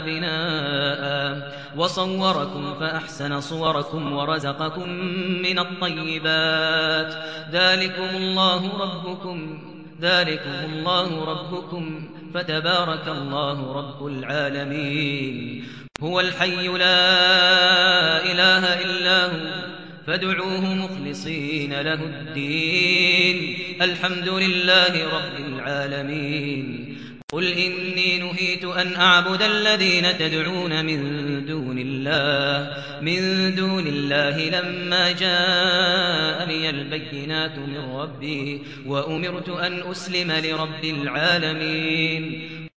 بناء. وصوركم فأحسن صوركم ورزقكم من الطيبات. ذلكم الله ربكم ذلكم الله ربكم فتبارك الله رب العالمين. هو الحي لا إله إلا هو. فادعوه مخلصين له الدين. الحمد لله رب العالمين. قل إني نهيت أن أعبد الذين تدعون من دون الله. من دون الله لما جاءني البينات من ربي وأمرت أن أسلم لرب العالمين.